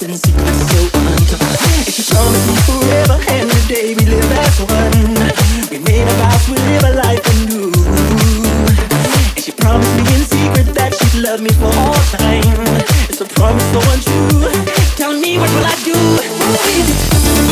and so me forever and we live as one, we made a we live a life anew. And she promised me in secret that she'd love me for all time. It's a promise so untrue. Tell me what will I do?